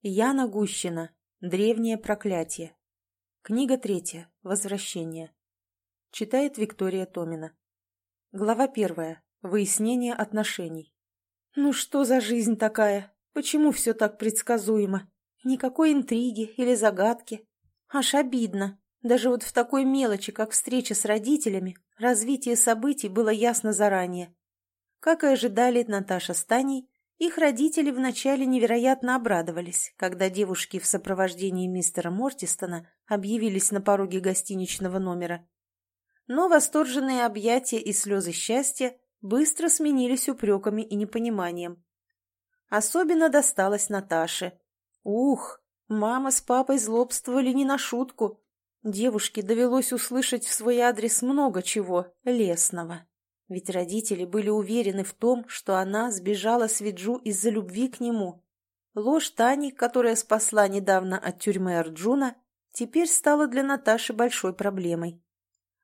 Яна Гущина. Древнее проклятие. Книга третья. Возвращение. Читает Виктория Томина. Глава первая. Выяснение отношений. Ну что за жизнь такая? Почему все так предсказуемо? Никакой интриги или загадки. Аж обидно. Даже вот в такой мелочи, как встреча с родителями, развитие событий было ясно заранее. Как и ожидали Наташа с Таней, их родители вначале невероятно обрадовались, когда девушки в сопровождении мистера Мортистона объявились на пороге гостиничного номера. Но восторженные объятия и слезы счастья быстро сменились упреками и непониманием. Особенно досталось Наташе. Ух, мама с папой злобствовали не на шутку. Девушке довелось услышать в свой адрес много чего лесного. Ведь родители были уверены в том, что она сбежала с Виджу из-за любви к нему. Ложь Тани, которая спасла недавно от тюрьмы Арджуна, теперь стала для Наташи большой проблемой.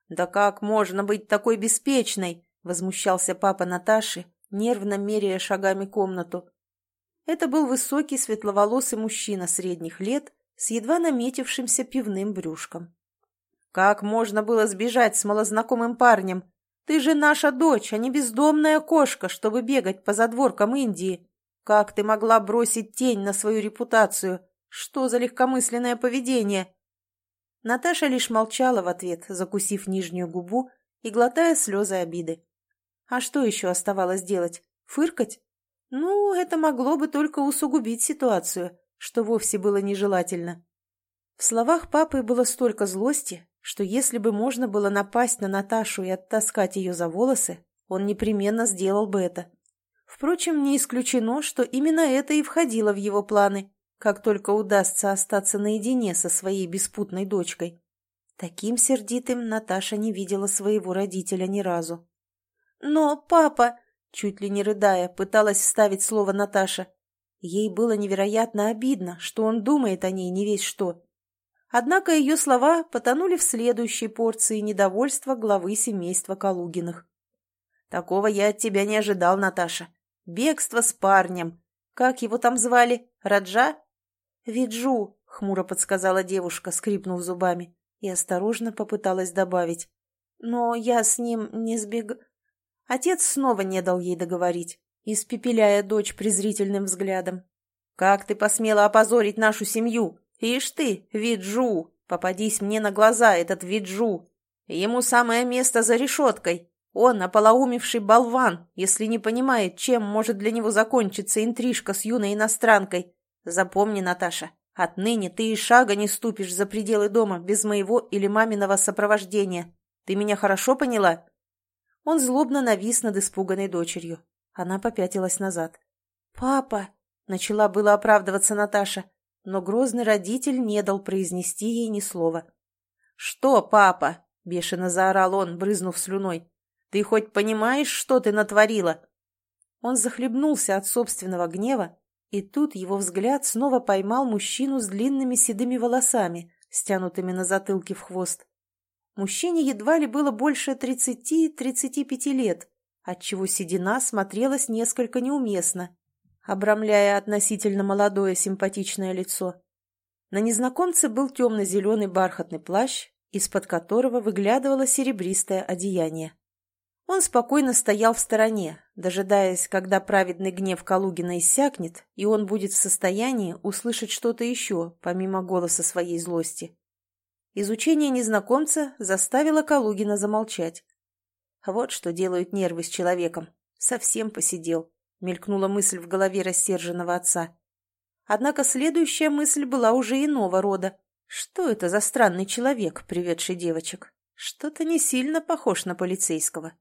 «Да как можно быть такой беспечной?» – возмущался папа Наташи, нервно меряя шагами комнату. Это был высокий светловолосый мужчина средних лет с едва наметившимся пивным брюшком. «Как можно было сбежать с малознакомым парнем?» Ты же наша дочь, а не бездомная кошка, чтобы бегать по задворкам Индии. Как ты могла бросить тень на свою репутацию? Что за легкомысленное поведение?» Наташа лишь молчала в ответ, закусив нижнюю губу и глотая слезы обиды. А что еще оставалось делать? Фыркать? Ну, это могло бы только усугубить ситуацию, что вовсе было нежелательно. В словах папы было столько злости, что если бы можно было напасть на Наташу и оттаскать ее за волосы, он непременно сделал бы это. Впрочем, не исключено, что именно это и входило в его планы, как только удастся остаться наедине со своей беспутной дочкой. Таким сердитым Наташа не видела своего родителя ни разу. «Но, папа!» — чуть ли не рыдая, пыталась вставить слово Наташа. Ей было невероятно обидно, что он думает о ней не весь что. Однако ее слова потонули в следующей порции недовольства главы семейства Калугиных. «Такого я от тебя не ожидал, Наташа. Бегство с парнем. Как его там звали? Раджа?» «Виджу», — хмуро подсказала девушка, скрипнув зубами, и осторожно попыталась добавить. «Но я с ним не сбег...» Отец снова не дал ей договорить, испепеляя дочь презрительным взглядом. «Как ты посмела опозорить нашу семью? «Ишь ты, Виджу! Попадись мне на глаза, этот Виджу! Ему самое место за решеткой. Он ополоумевший болван, если не понимает, чем может для него закончиться интрижка с юной иностранкой. Запомни, Наташа, отныне ты и шага не ступишь за пределы дома без моего или маминого сопровождения. Ты меня хорошо поняла?» Он злобно навис над испуганной дочерью. Она попятилась назад. «Папа!» — начала было оправдываться Наташа, но грозный родитель не дал произнести ей ни слова. «Что, папа?» — бешено заорал он, брызнув слюной. «Ты хоть понимаешь, что ты натворила?» Он захлебнулся от собственного гнева, и тут его взгляд снова поймал мужчину с длинными седыми волосами, стянутыми на затылке в хвост. Мужчине едва ли было больше тридцати-тридцати пяти лет, отчего седина смотрелась несколько неуместно обрамляя относительно молодое симпатичное лицо. На незнакомце был темно-зеленый бархатный плащ, из-под которого выглядывало серебристое одеяние. Он спокойно стоял в стороне, дожидаясь, когда праведный гнев Калугина иссякнет, и он будет в состоянии услышать что-то еще, помимо голоса своей злости. Изучение незнакомца заставило Калугина замолчать. Вот что делают нервы с человеком. Совсем посидел мелькнула мысль в голове рассерженного отца. Однако следующая мысль была уже иного рода. Что это за странный человек, приведший девочек? Что-то не сильно похож на полицейского.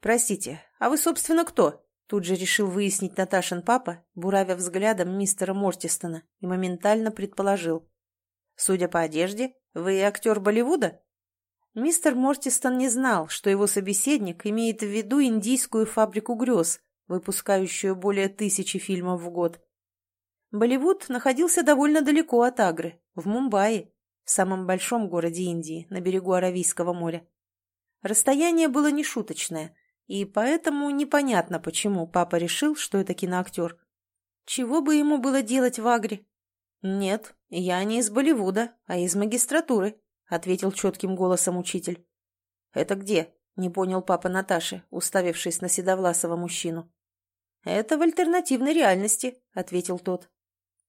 «Простите, а вы, собственно, кто?» Тут же решил выяснить Наташин папа, буравя взглядом мистера Мортистона, и моментально предположил. «Судя по одежде, вы актер Болливуда?» Мистер Мортистон не знал, что его собеседник имеет в виду индийскую фабрику грез, выпускающую более тысячи фильмов в год. Болливуд находился довольно далеко от Агры, в Мумбаи, в самом большом городе Индии, на берегу Аравийского моря. Расстояние было нешуточное, и поэтому непонятно, почему папа решил, что это киноактер. Чего бы ему было делать в Агре? «Нет, я не из Болливуда, а из магистратуры», — ответил четким голосом учитель. «Это где?» — не понял папа Наташи, уставившись на седовласого мужчину. «Это в альтернативной реальности», — ответил тот.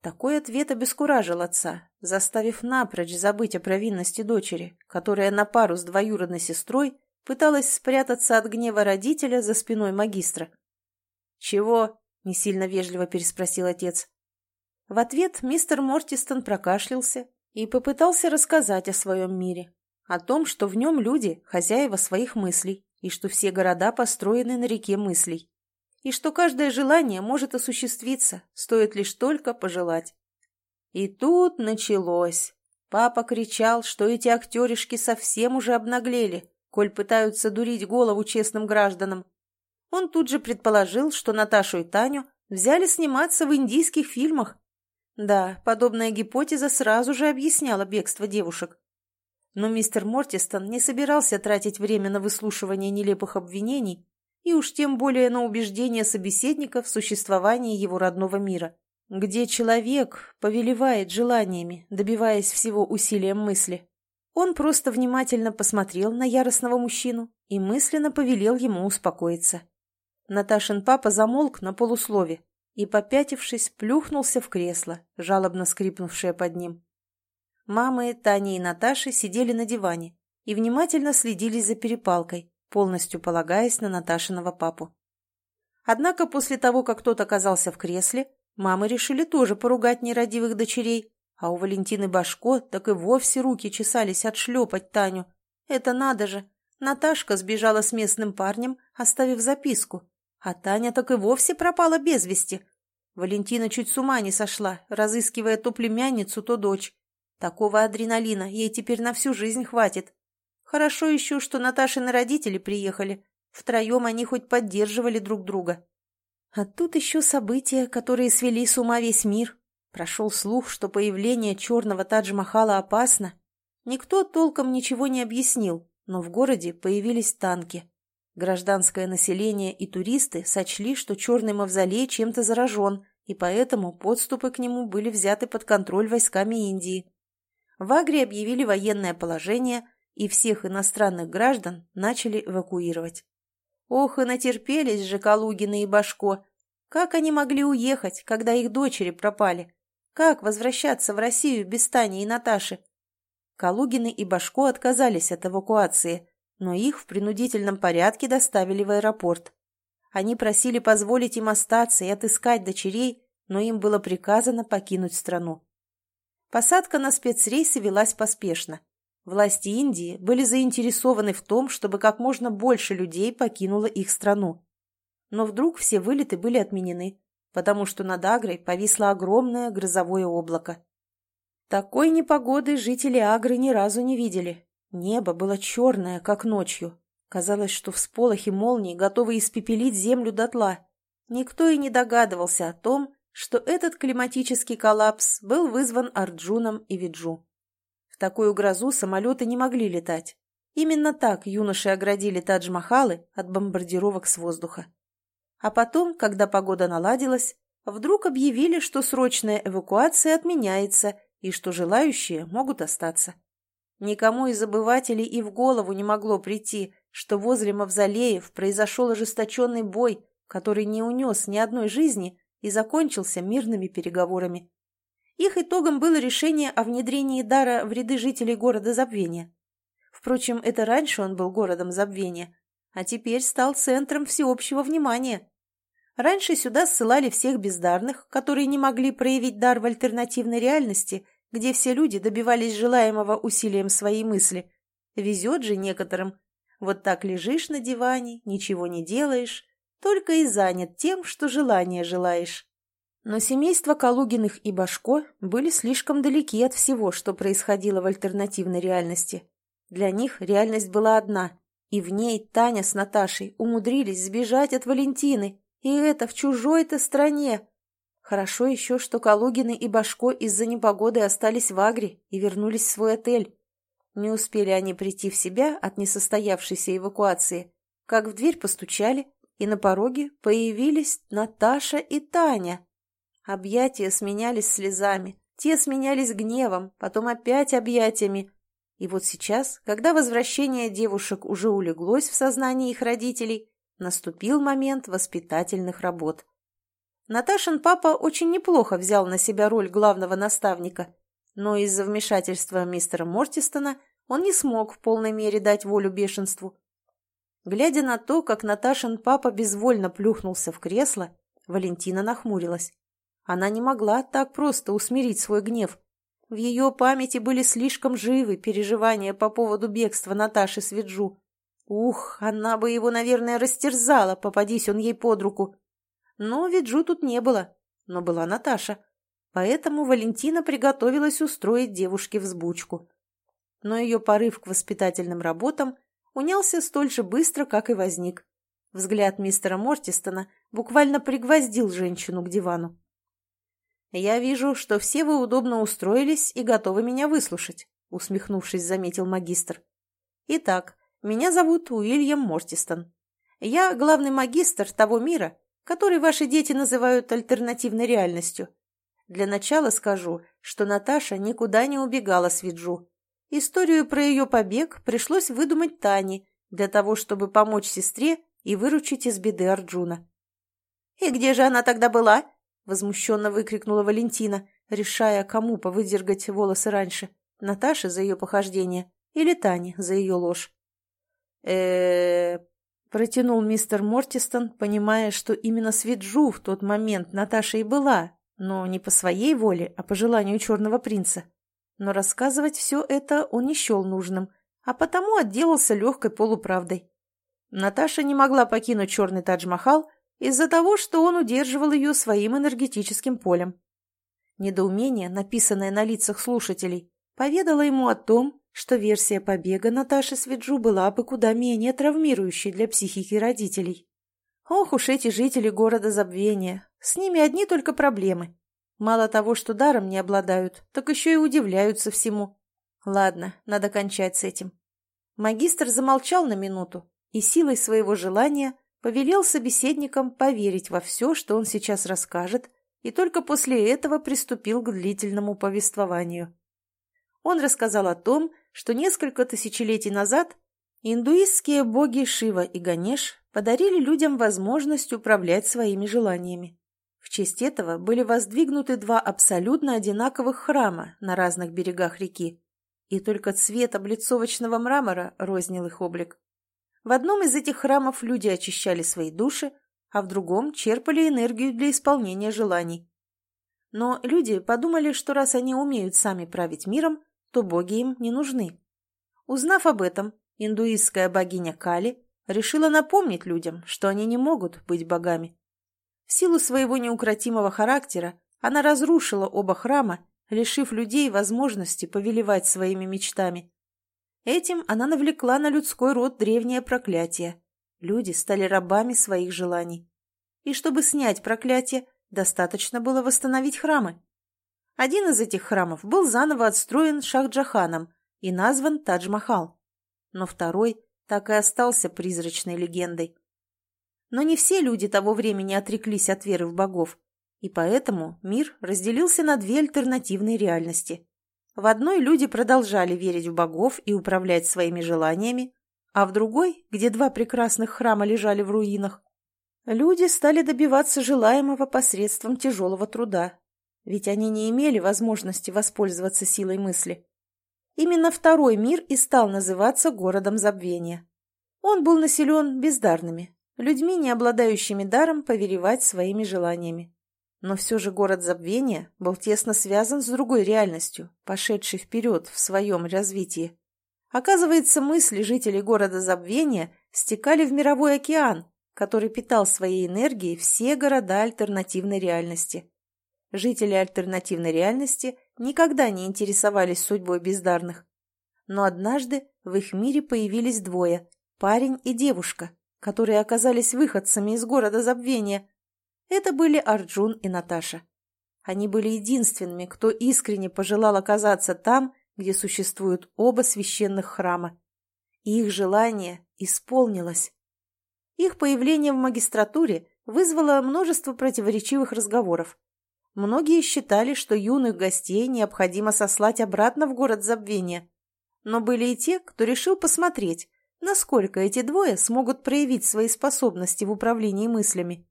Такой ответ обескуражил отца, заставив напрочь забыть о провинности дочери, которая на пару с двоюродной сестрой пыталась спрятаться от гнева родителя за спиной магистра. «Чего?» — не сильно вежливо переспросил отец. В ответ мистер Мортистон прокашлялся и попытался рассказать о своем мире, о том, что в нем люди – хозяева своих мыслей, и что все города построены на реке мыслей и что каждое желание может осуществиться, стоит лишь только пожелать. И тут началось. Папа кричал, что эти актеришки совсем уже обнаглели, коль пытаются дурить голову честным гражданам. Он тут же предположил, что Наташу и Таню взяли сниматься в индийских фильмах. Да, подобная гипотеза сразу же объясняла бегство девушек. Но мистер Мортистон не собирался тратить время на выслушивание нелепых обвинений и уж тем более на убеждение собеседника в существовании его родного мира, где человек повелевает желаниями, добиваясь всего усилием мысли. Он просто внимательно посмотрел на яростного мужчину и мысленно повелел ему успокоиться. Наташин папа замолк на полуслове и, попятившись, плюхнулся в кресло, жалобно скрипнувшее под ним. Мамы Таня и Наташи сидели на диване и внимательно следили за перепалкой, полностью полагаясь на Наташиного папу. Однако после того, как тот оказался в кресле, мамы решили тоже поругать нерадивых дочерей, а у Валентины Башко так и вовсе руки чесались отшлепать Таню. Это надо же! Наташка сбежала с местным парнем, оставив записку, а Таня так и вовсе пропала без вести. Валентина чуть с ума не сошла, разыскивая то племянницу, то дочь. Такого адреналина ей теперь на всю жизнь хватит. Хорошо еще, что Наташины родители приехали. Втроем они хоть поддерживали друг друга. А тут еще события, которые свели с ума весь мир. Прошел слух, что появление черного Тадж-Махала опасно. Никто толком ничего не объяснил, но в городе появились танки. Гражданское население и туристы сочли, что черный мавзолей чем-то заражен, и поэтому подступы к нему были взяты под контроль войсками Индии. В Агре объявили военное положение – и всех иностранных граждан начали эвакуировать. Ох, и натерпелись же Калугины и Башко. Как они могли уехать, когда их дочери пропали? Как возвращаться в Россию без Тани и Наташи? Калугины и Башко отказались от эвакуации, но их в принудительном порядке доставили в аэропорт. Они просили позволить им остаться и отыскать дочерей, но им было приказано покинуть страну. Посадка на спецрейсы велась поспешно. Власти Индии были заинтересованы в том, чтобы как можно больше людей покинуло их страну. Но вдруг все вылеты были отменены, потому что над Агрой повисло огромное грозовое облако. Такой непогоды жители Агры ни разу не видели. Небо было черное, как ночью. Казалось, что всполохи молний готовы испепелить землю дотла. Никто и не догадывался о том, что этот климатический коллапс был вызван Арджуном и Виджу. Такую грозу самолеты не могли летать. Именно так юноши оградили Тадж-Махалы от бомбардировок с воздуха. А потом, когда погода наладилась, вдруг объявили, что срочная эвакуация отменяется и что желающие могут остаться. Никому из обывателей и в голову не могло прийти, что возле мавзолеев произошел ожесточенный бой, который не унес ни одной жизни и закончился мирными переговорами. Их итогом было решение о внедрении дара в ряды жителей города Забвения. Впрочем, это раньше он был городом Забвения, а теперь стал центром всеобщего внимания. Раньше сюда ссылали всех бездарных, которые не могли проявить дар в альтернативной реальности, где все люди добивались желаемого усилием своей мысли. Везет же некоторым. Вот так лежишь на диване, ничего не делаешь, только и занят тем, что желание желаешь. Но семейства Калугиных и Башко были слишком далеки от всего, что происходило в альтернативной реальности. Для них реальность была одна, и в ней Таня с Наташей умудрились сбежать от Валентины, и это в чужой-то стране. Хорошо еще, что Калугины и Башко из-за непогоды остались в Агре и вернулись в свой отель. Не успели они прийти в себя от несостоявшейся эвакуации, как в дверь постучали, и на пороге появились Наташа и Таня. Объятия сменялись слезами, Те сменялись гневом, потом опять объятиями. И вот сейчас, когда возвращение девушек уже улеглось в сознании их родителей, наступил момент воспитательных работ. Наташин папа очень неплохо взял на себя роль главного наставника, но из-за вмешательства мистера Мортистона он не смог в полной мере дать волю бешенству. Глядя на то, как Наташин папа безвольно плюхнулся в кресло, Валентина нахмурилась. Она не могла так просто усмирить свой гнев. В ее памяти были слишком живы переживания по поводу бегства Наташи с Виджу. Ух, она бы его, наверное, растерзала, попадись он ей под руку. Но Виджу тут не было, но была Наташа. Поэтому Валентина приготовилась устроить девушке взбучку. Но ее порыв к воспитательным работам унялся столь же быстро, как и возник. Взгляд мистера Мортистона буквально пригвоздил женщину к дивану. «Я вижу, что все вы удобно устроились и готовы меня выслушать», — усмехнувшись, заметил магистр. «Итак, меня зовут Уильям Мортистон. Я главный магистр того мира, который ваши дети называют альтернативной реальностью. Для начала скажу, что Наташа никуда не убегала с Виджу. Историю про ее побег пришлось выдумать Тане для того, чтобы помочь сестре и выручить из беды Арджуна. «И где же она тогда была?» — возмущенно выкрикнула Валентина, решая, кому повыдергать волосы раньше — Наташе за ее похождение или Тане за ее ложь. э протянул мистер Мортистон, понимая, что именно с Виджу в тот момент Наташа и была, но не по своей воле, а по желанию черного принца. Но рассказывать все это он не счел нужным, а потому отделался легкой полуправдой. Наташа не могла покинуть черный Тадж-Махал из-за того, что он удерживал ее своим энергетическим полем. Недоумение, написанное на лицах слушателей, поведало ему о том, что версия побега Наташи Свиджу была бы куда менее травмирующей для психики родителей. Ох уж эти жители города забвения, с ними одни только проблемы. Мало того, что даром не обладают, так еще и удивляются всему. Ладно, надо кончать с этим. Магистр замолчал на минуту и силой своего желания повелел собеседникам поверить во все, что он сейчас расскажет, и только после этого приступил к длительному повествованию. Он рассказал о том, что несколько тысячелетий назад индуистские боги Шива и Ганеш подарили людям возможность управлять своими желаниями. В честь этого были воздвигнуты два абсолютно одинаковых храма на разных берегах реки, и только цвет облицовочного мрамора рознил их облик. В одном из этих храмов люди очищали свои души, а в другом черпали энергию для исполнения желаний. Но люди подумали, что раз они умеют сами править миром, то боги им не нужны. Узнав об этом, индуистская богиня Кали решила напомнить людям, что они не могут быть богами. В силу своего неукротимого характера она разрушила оба храма, лишив людей возможности повелевать своими мечтами. Этим она навлекла на людской род древнее проклятие. Люди стали рабами своих желаний. И чтобы снять проклятие, достаточно было восстановить храмы. Один из этих храмов был заново отстроен Шахджаханом и назван Тадж-Махал, но второй так и остался призрачной легендой. Но не все люди того времени отреклись от веры в богов, и поэтому мир разделился на две альтернативные реальности. В одной люди продолжали верить в богов и управлять своими желаниями, а в другой, где два прекрасных храма лежали в руинах, люди стали добиваться желаемого посредством тяжелого труда, ведь они не имели возможности воспользоваться силой мысли. Именно второй мир и стал называться городом забвения. Он был населен бездарными, людьми, не обладающими даром повелевать своими желаниями. Но все же город забвения был тесно связан с другой реальностью, пошедшей вперед в своем развитии. Оказывается, мысли жителей города забвения стекали в мировой океан, который питал своей энергией все города альтернативной реальности. Жители альтернативной реальности никогда не интересовались судьбой бездарных. Но однажды в их мире появились двое – парень и девушка, которые оказались выходцами из города забвения. Это были Арджун и Наташа. Они были единственными, кто искренне пожелал оказаться там, где существуют оба священных храма. И их желание исполнилось. Их появление в магистратуре вызвало множество противоречивых разговоров. Многие считали, что юных гостей необходимо сослать обратно в город забвения. Но были и те, кто решил посмотреть, насколько эти двое смогут проявить свои способности в управлении мыслями.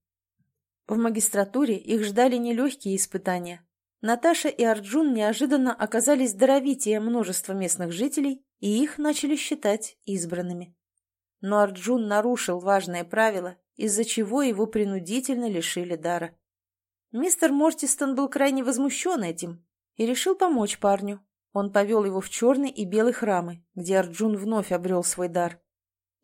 В магистратуре их ждали нелегкие испытания. Наташа и Арджун неожиданно оказались даровитее множества местных жителей, и их начали считать избранными. Но Арджун нарушил важное правило, из-за чего его принудительно лишили дара. Мистер Мортистон был крайне возмущен этим и решил помочь парню. Он повел его в черный и белый храмы, где Арджун вновь обрел свой дар.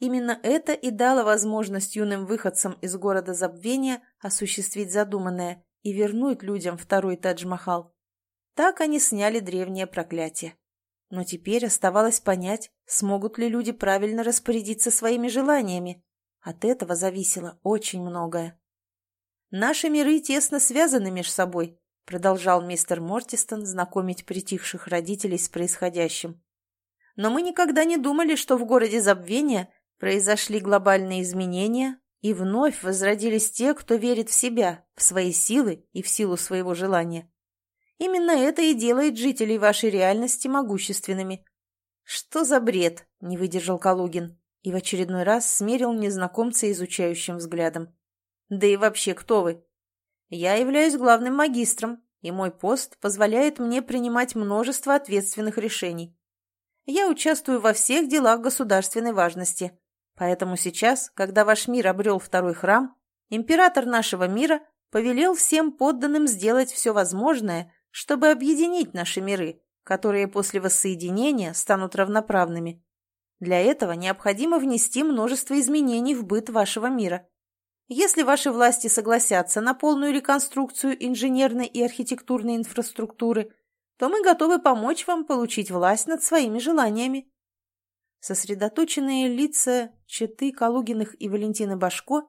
Именно это и дало возможность юным выходцам из города забвения осуществить задуманное и вернуть людям второй Тадж-Махал. Так они сняли древнее проклятие. Но теперь оставалось понять, смогут ли люди правильно распорядиться своими желаниями. От этого зависело очень многое. «Наши миры тесно связаны между собой», — продолжал мистер Мортистон знакомить притихших родителей с происходящим. «Но мы никогда не думали, что в городе забвения Произошли глобальные изменения, и вновь возродились те, кто верит в себя, в свои силы и в силу своего желания. Именно это и делает жителей вашей реальности могущественными. «Что за бред?» – не выдержал Калугин и в очередной раз смерил незнакомца изучающим взглядом. «Да и вообще, кто вы?» «Я являюсь главным магистром, и мой пост позволяет мне принимать множество ответственных решений. Я участвую во всех делах государственной важности, Поэтому сейчас, когда ваш мир обрел второй храм, император нашего мира повелел всем подданным сделать все возможное, чтобы объединить наши миры, которые после воссоединения станут равноправными. Для этого необходимо внести множество изменений в быт вашего мира. Если ваши власти согласятся на полную реконструкцию инженерной и архитектурной инфраструктуры, то мы готовы помочь вам получить власть над своими желаниями. Сосредоточенные лица Четы Калугиных и Валентины Башко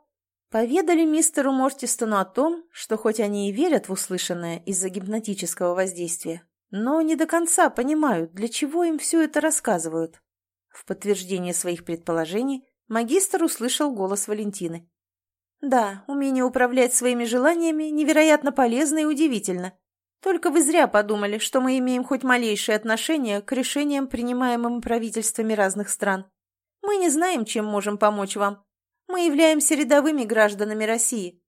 поведали мистеру Мортистону о том, что хоть они и верят в услышанное из-за гипнотического воздействия, но не до конца понимают, для чего им все это рассказывают. В подтверждение своих предположений магистр услышал голос Валентины. «Да, умение управлять своими желаниями невероятно полезно и удивительно. Только вы зря подумали, что мы имеем хоть малейшее отношение к решениям, принимаемым правительствами разных стран. Мы не знаем, чем можем помочь вам. Мы являемся рядовыми гражданами России».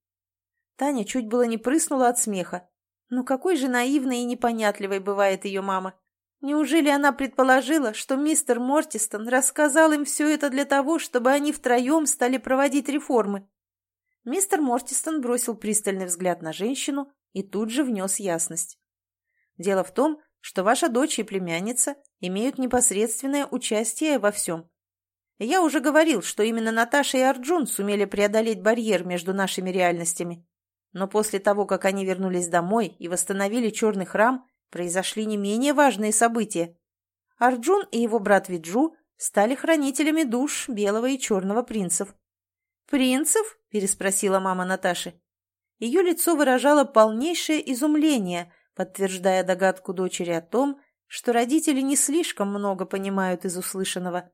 Таня чуть было не прыснула от смеха. Ну какой же наивной и непонятливой бывает ее мама. Неужели она предположила, что мистер Мортистон рассказал им все это для того, чтобы они втроем стали проводить реформы? Мистер Мортистон бросил пристальный взгляд на женщину и тут же внес ясность. Дело в том, что ваша дочь и племянница имеют непосредственное участие во всем. Я уже говорил, что именно Наташа и Арджун сумели преодолеть барьер между нашими реальностями. Но после того, как они вернулись домой и восстановили черный храм, произошли не менее важные события. Арджун и его брат Виджу стали хранителями душ белого и черного принцев. «Принцев?» – переспросила мама Наташи. Ее лицо выражало полнейшее изумление, подтверждая догадку дочери о том, что родители не слишком много понимают из услышанного.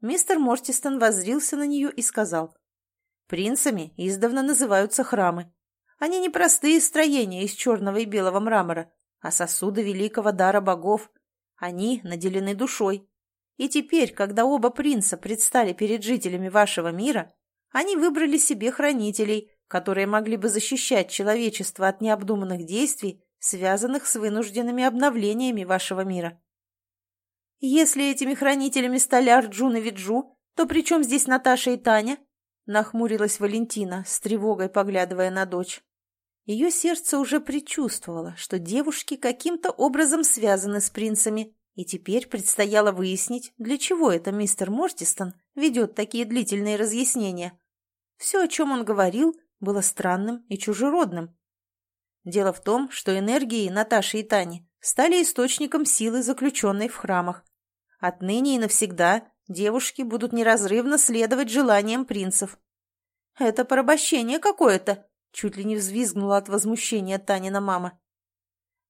Мистер Мортистон воззрился на нее и сказал, «Принцами издавна называются храмы. Они не простые строения из черного и белого мрамора, а сосуды великого дара богов. Они наделены душой. И теперь, когда оба принца предстали перед жителями вашего мира, они выбрали себе хранителей, которые могли бы защищать человечество от необдуманных действий, связанных с вынужденными обновлениями вашего мира. Если этими хранителями стали Арджун и Виджу, то при чем здесь Наташа и Таня? Нахмурилась Валентина, с тревогой поглядывая на дочь. Ее сердце уже предчувствовало, что девушки каким-то образом связаны с принцами, и теперь предстояло выяснить, для чего это мистер Мортистон ведет такие длительные разъяснения. Все, о чем он говорил, было странным и чужеродным. Дело в том, что энергии Наташи и Тани стали источником силы, заключенной в храмах. Отныне и навсегда девушки будут неразрывно следовать желаниям принцев. «Это порабощение какое-то!» — чуть ли не взвизгнула от возмущения Танина мама.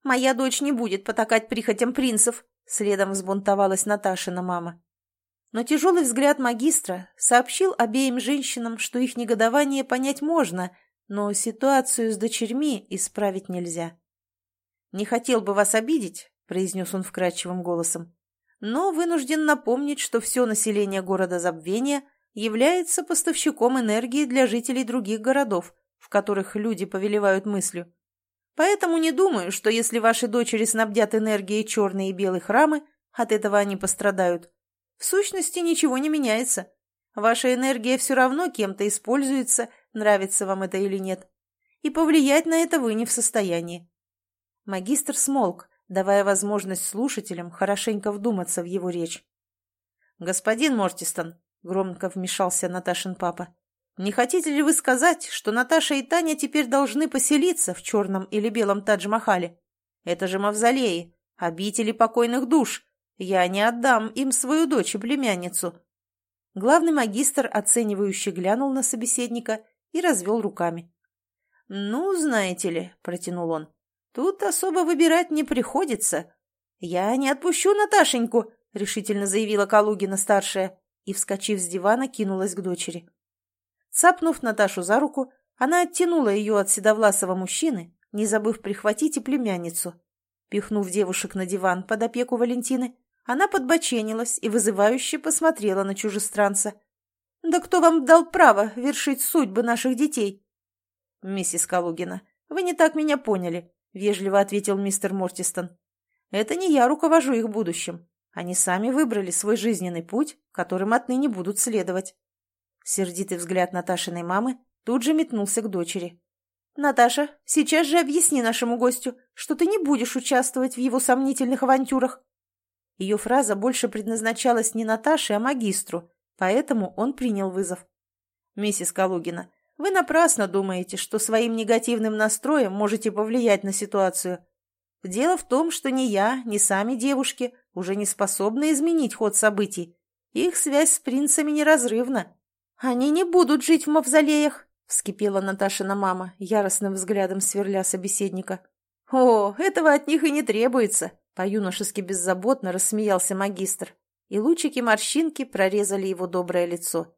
«Моя дочь не будет потакать прихотям принцев!» — следом взбунтовалась Наташина мама. Но тяжелый взгляд магистра сообщил обеим женщинам, что их негодование понять можно, но ситуацию с дочерьми исправить нельзя. «Не хотел бы вас обидеть», — произнес он вкрадчивым голосом, «но вынужден напомнить, что все население города Забвения является поставщиком энергии для жителей других городов, в которых люди повелевают мыслью. Поэтому не думаю, что если ваши дочери снабдят энергией черные и белые храмы, от этого они пострадают. В сущности, ничего не меняется. Ваша энергия все равно кем-то используется, нравится вам это или нет. И повлиять на это вы не в состоянии. Магистр смолк, давая возможность слушателям хорошенько вдуматься в его речь. «Господин Мортистон», — громко вмешался Наташин папа, не хотите ли вы сказать, что Наташа и Таня теперь должны поселиться в черном или белом Тадж-Махале? Это же мавзолеи, обители покойных душ. Я не отдам им свою дочь и племянницу. Главный магистр оценивающе глянул на собеседника и развел руками. «Ну, знаете ли», — протянул он, — «тут особо выбирать не приходится. Я не отпущу Наташеньку», — решительно заявила Калугина-старшая и, вскочив с дивана, кинулась к дочери. Цапнув Наташу за руку, она оттянула ее от седовласого мужчины, не забыв прихватить и племянницу. Пихнув девушек на диван под опеку Валентины, она подбоченилась и вызывающе посмотрела на чужестранца. «Да кто вам дал право вершить судьбы наших детей?» «Миссис Калугина, вы не так меня поняли», — вежливо ответил мистер Мортистон. «Это не я руковожу их будущим. Они сами выбрали свой жизненный путь, которым отныне будут следовать. Сердитый взгляд Наташиной мамы тут же метнулся к дочери. «Наташа, сейчас же объясни нашему гостю, что ты не будешь участвовать в его сомнительных авантюрах». Ее фраза больше предназначалась не Наташе, а магистру, поэтому он принял вызов. «Миссис Калугина, вы напрасно думаете, что своим негативным настроем можете повлиять на ситуацию. Дело в том, что ни я, ни сами девушки уже не способны изменить ход событий. Их связь с принцами неразрывна. «Они не будут жить в мавзолеях», — вскипела Наташина мама, яростным взглядом сверля собеседника. «О, этого от них и не требуется», — по-юношески беззаботно рассмеялся магистр, и лучики-морщинки прорезали его доброе лицо.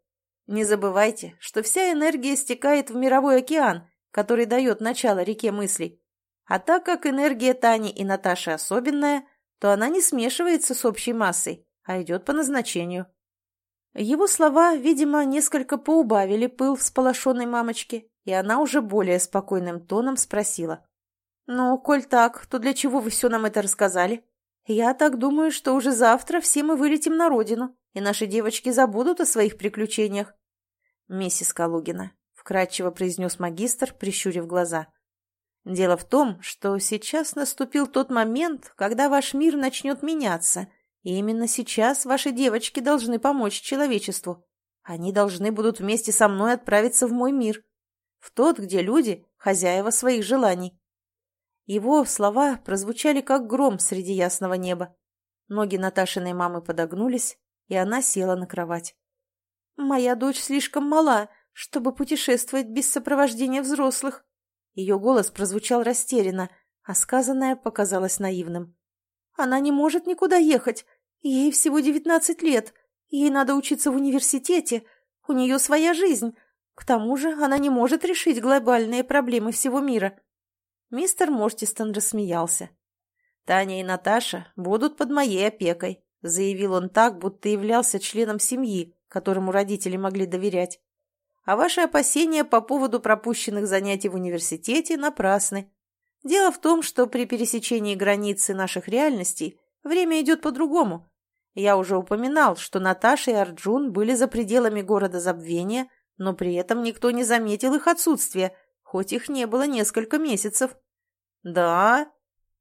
«Не забывайте, что вся энергия стекает в мировой океан, который дает начало реке мыслей. А так как энергия Тани и Наташи особенная, то она не смешивается с общей массой, а идет по назначению. Его слова, видимо, несколько поубавили пыл всполошенной мамочки, и она уже более спокойным тоном спросила. «Ну, коль так, то для чего вы все нам это рассказали? Я так думаю, что уже завтра все мы вылетим на родину, и наши девочки забудут о своих приключениях». «Миссис Калугина», — вкратчиво произнес магистр, прищурив глаза. «Дело в том, что сейчас наступил тот момент, когда ваш мир начнет меняться» И именно сейчас ваши девочки должны помочь человечеству. Они должны будут вместе со мной отправиться в мой мир. В тот, где люди – хозяева своих желаний. Его слова прозвучали, как гром среди ясного неба. Ноги Наташиной мамы подогнулись, и она села на кровать. «Моя дочь слишком мала, чтобы путешествовать без сопровождения взрослых». Ее голос прозвучал растерянно, а сказанное показалось наивным. Она не может никуда ехать. Ей всего девятнадцать лет. Ей надо учиться в университете. У нее своя жизнь. К тому же она не может решить глобальные проблемы всего мира. Мистер Мортистон рассмеялся. «Таня и Наташа будут под моей опекой», — заявил он так, будто являлся членом семьи, которому родители могли доверять. «А ваши опасения по поводу пропущенных занятий в университете напрасны. Дело в том, что при пересечении границы наших реальностей время идет по-другому. Я уже упоминал, что Наташа и Арджун были за пределами города забвения, но при этом никто не заметил их отсутствия, хоть их не было несколько месяцев. «Да?»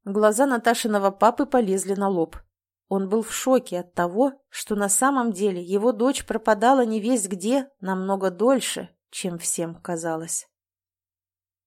Глаза Наташиного папы полезли на лоб. Он был в шоке от того, что на самом деле его дочь пропадала не весь где намного дольше, чем всем казалось.